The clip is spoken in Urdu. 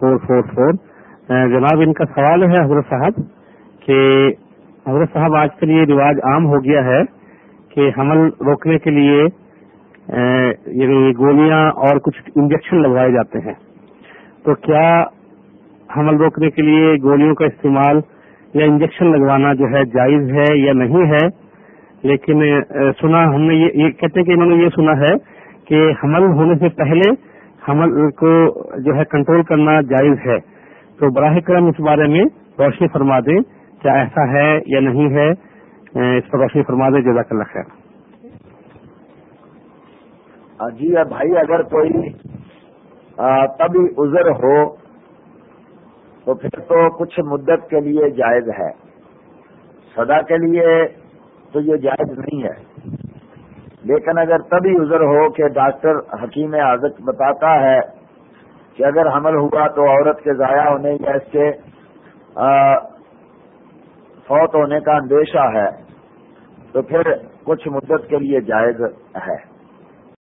Four four four. جناب، ان کا سوال ہے حضرت صاحب کہ حضرت صاحب، آج کل یہ رواج عام ہو گیا ہے کہ حمل روکنے کے لیے یعنی گولیاں اور کچھ انجیکشن لگوائے جاتے ہیں۔ تو کیا حمل روکنے کے لیے گولیوں کا استعمال یا انجیکشن لگوانا جو ہے جائز ہے یا نہیں ہے؟ لیکن سنا ہم نے یہ کہتے ہیں کہ انہوں نے یہ سنا ہے کہ حمل ہونے سے پہلے حمل کو جو ہے کنٹرول کرنا جائز ہے۔ تو براہ کرم اس بارے میں روشنی فرما دیں کیا ایسا ہے یا نہیں ہے۔ اس پر روشنی فرما دیں۔ جزاک اللہ خیر۔ جی بھائی، اگر کوئی تبھی عذر ہو، تو پھر تو کچھ مدت کے لیے جائز ہے۔ سدا کے لیے تو یہ جائز نہیں ہے۔ لیکن اگر تبھی عذر ہو کہ ڈاکٹر حکیم عادت بتاتا ہے کہ اگر حمل ہوا تو عورت کے ضائع ہونے یا اس کے فوت ہونے کا اندیشہ ہے، تو پھر کچھ مدت کے لیے جائز ہے۔